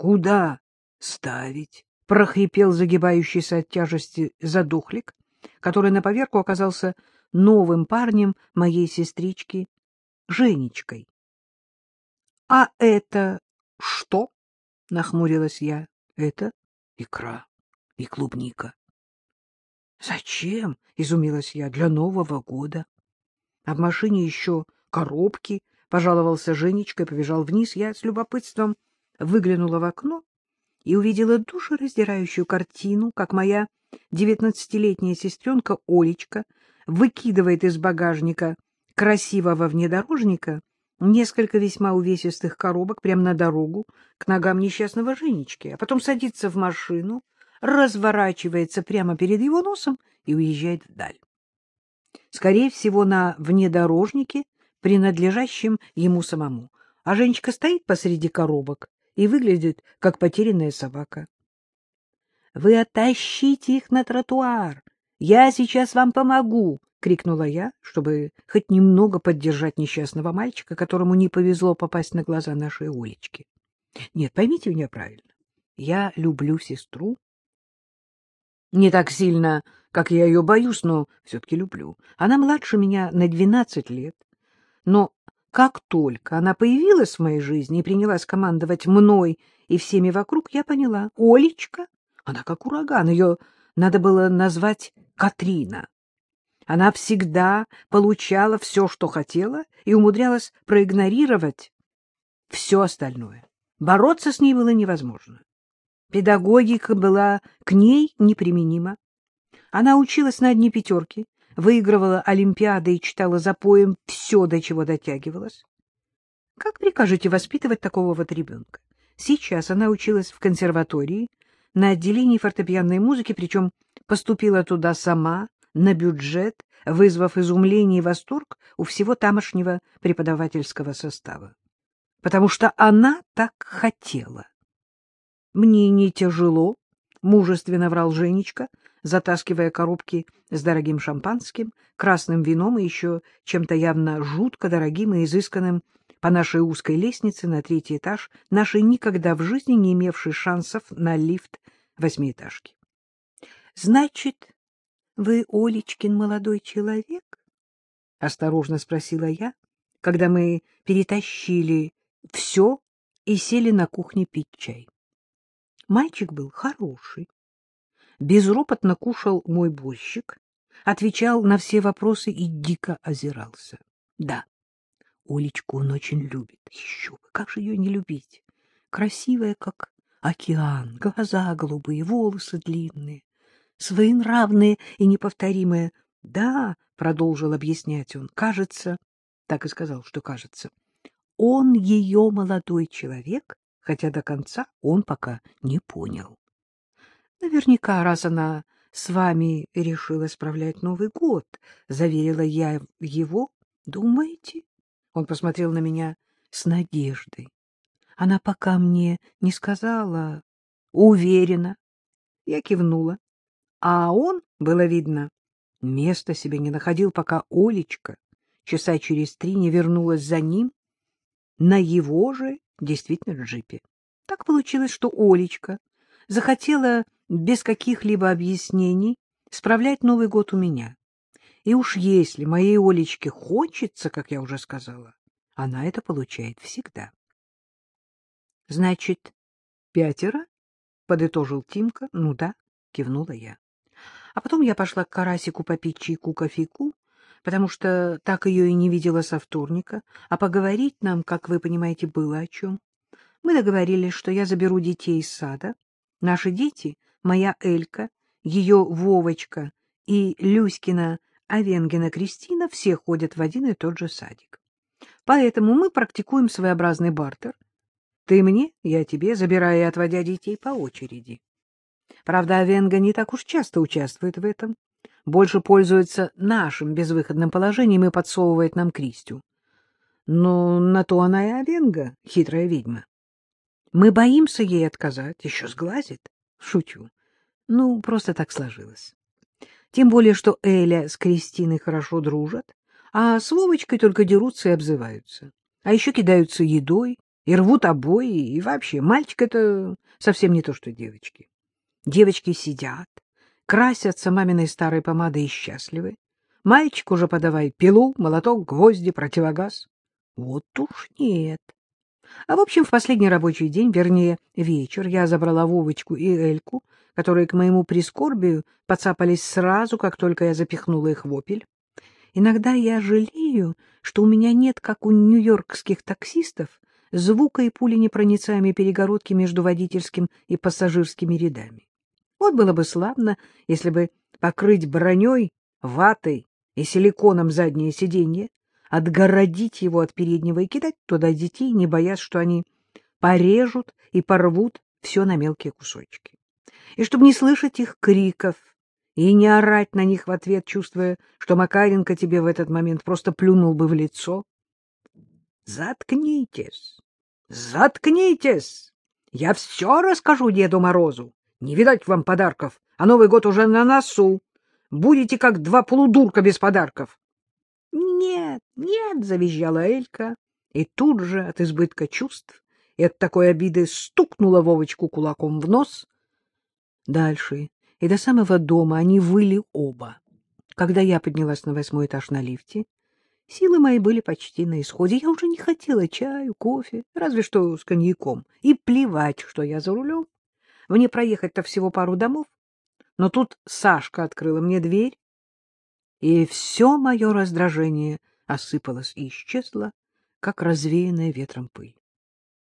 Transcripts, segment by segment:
Куда ставить? — прохрипел загибающийся от тяжести задухлик, который на поверку оказался новым парнем моей сестрички Женечкой. — А это что? — нахмурилась я. — Это икра и клубника. — Зачем? — изумилась я. — Для Нового года. А в машине еще коробки, — пожаловался Женечка и побежал вниз. Я с любопытством выглянула в окно и увидела душераздирающую картину, как моя девятнадцатилетняя сестренка Олечка выкидывает из багажника красивого внедорожника несколько весьма увесистых коробок прямо на дорогу к ногам несчастного Женечки, а потом садится в машину, разворачивается прямо перед его носом и уезжает вдаль. Скорее всего, на внедорожнике, принадлежащем ему самому, а Женечка стоит посреди коробок и выглядит, как потерянная собака. — Вы оттащите их на тротуар! Я сейчас вам помогу! — крикнула я, чтобы хоть немного поддержать несчастного мальчика, которому не повезло попасть на глаза нашей Олечки. Нет, поймите меня правильно. Я люблю сестру. Не так сильно, как я ее боюсь, но все-таки люблю. Она младше меня на двенадцать лет. Но как только она появилась в моей жизни и принялась командовать мной и всеми вокруг, я поняла. Олечка, она как ураган, ее надо было назвать Катрина. Она всегда получала все, что хотела, и умудрялась проигнорировать все остальное. Бороться с ней было невозможно. Педагогика была к ней неприменима. Она училась на одни пятерки, выигрывала олимпиады и читала за поем все, до чего дотягивалась. Как прикажете воспитывать такого вот ребенка? Сейчас она училась в консерватории на отделении фортепианной музыки, причем поступила туда сама, на бюджет, вызвав изумление и восторг у всего тамошнего преподавательского состава. Потому что она так хотела. Мне не тяжело, мужественно врал Женечка, затаскивая коробки с дорогим шампанским, красным вином и еще чем-то явно жутко дорогим и изысканным по нашей узкой лестнице на третий этаж, нашей никогда в жизни не имевшей шансов на лифт восьмиэтажки. — Значит, вы Олечкин молодой человек? — осторожно спросила я, когда мы перетащили все и сели на кухне пить чай. Мальчик был хороший. Безропотно кушал мой борщик, отвечал на все вопросы и дико озирался. Да, Олечку он очень любит. Еще бы, как же ее не любить? Красивая, как океан, глаза голубые, волосы длинные, своенравные и неповторимые. Да, — продолжил объяснять он, — кажется, так и сказал, что кажется, он ее молодой человек, хотя до конца он пока не понял. Наверняка, раз она с вами решила справлять Новый год, заверила я его. Думаете? Он посмотрел на меня с надеждой. Она пока мне не сказала. Уверена. Я кивнула. А он, было видно, места себе не находил, пока Олечка часа через три не вернулась за ним на его же действительно джипе. Так получилось, что Олечка захотела без каких-либо объяснений справлять Новый год у меня. И уж если моей Олечке хочется, как я уже сказала, она это получает всегда. — Значит, пятеро? — подытожил Тимка. — Ну да, — кивнула я. А потом я пошла к Карасику попить чайку кофейку, потому что так ее и не видела со вторника, а поговорить нам, как вы понимаете, было о чем. Мы договорились, что я заберу детей из сада. Наши дети, моя Элька, ее Вовочка и Люськина Овенгина Кристина, все ходят в один и тот же садик. Поэтому мы практикуем своеобразный бартер. Ты мне, я тебе, забирая и отводя детей по очереди. Правда, Овенга не так уж часто участвует в этом больше пользуется нашим безвыходным положением и подсовывает нам Кристю. Но на то она и Овенга, хитрая ведьма. Мы боимся ей отказать, еще сглазит. Шучу. Ну, просто так сложилось. Тем более, что Эля с Кристиной хорошо дружат, а с Вовочкой только дерутся и обзываются. А еще кидаются едой, и рвут обои, и вообще, мальчик — это совсем не то, что девочки. Девочки сидят, красятся маминой старой помадой и счастливы. Мальчик уже подавай пилу, молоток, гвозди, противогаз. Вот уж нет. А в общем, в последний рабочий день, вернее, вечер, я забрала Вовочку и Эльку, которые к моему прискорбию подцапались сразу, как только я запихнула их в опель. Иногда я жалею, что у меня нет, как у нью-йоркских таксистов, звука и пуленепроницаемой перегородки между водительским и пассажирскими рядами. Вот было бы славно, если бы покрыть броней, ватой и силиконом заднее сиденье, отгородить его от переднего и кидать туда детей, не боясь, что они порежут и порвут все на мелкие кусочки. И чтобы не слышать их криков и не орать на них в ответ, чувствуя, что Макаренко тебе в этот момент просто плюнул бы в лицо. Заткнитесь! Заткнитесь! Я все расскажу Деду Морозу. Не видать вам подарков, а Новый год уже на носу. Будете как два полудурка без подарков. — Нет, нет, — завизжала Элька, и тут же от избытка чувств и от такой обиды стукнула Вовочку кулаком в нос. Дальше и до самого дома они выли оба. Когда я поднялась на восьмой этаж на лифте, силы мои были почти на исходе. Я уже не хотела чаю, кофе, разве что с коньяком. И плевать, что я за рулем. Мне проехать-то всего пару домов. Но тут Сашка открыла мне дверь, и все мое раздражение осыпалось и исчезло, как развеянная ветром пыль.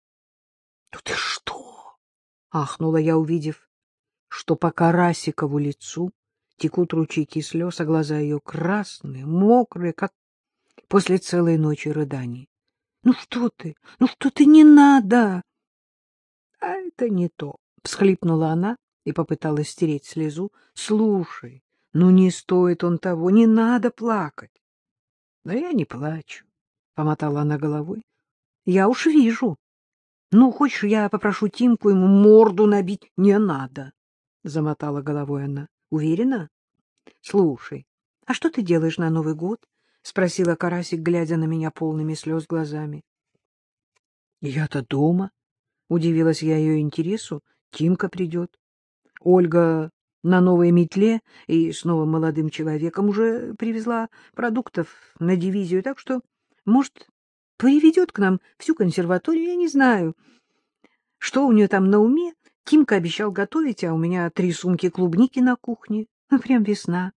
— Ну ты что? — ахнула я, увидев, что по Карасикову лицу текут ручейки слез, а глаза ее красные, мокрые, как после целой ночи рыданий. — Ну что ты? Ну что ты? Не надо! — А это не то, — всхлипнула она и попыталась стереть слезу. — Слушай, ну, не стоит он того, не надо плакать. — Да я не плачу, — помотала она головой. — Я уж вижу. Ну, хочешь, я попрошу Тимку ему морду набить? Не надо, — замотала головой она. — Уверена? — Слушай, а что ты делаешь на Новый год? — спросила Карасик, глядя на меня полными слез глазами. — Я-то дома, — удивилась я ее интересу. Тимка придет. Ольга на новой метле и с новым молодым человеком уже привезла продуктов на дивизию, так что, может, приведет к нам всю консерваторию, я не знаю. Что у нее там на уме? Тимка обещал готовить, а у меня три сумки клубники на кухне. Ну, прям весна.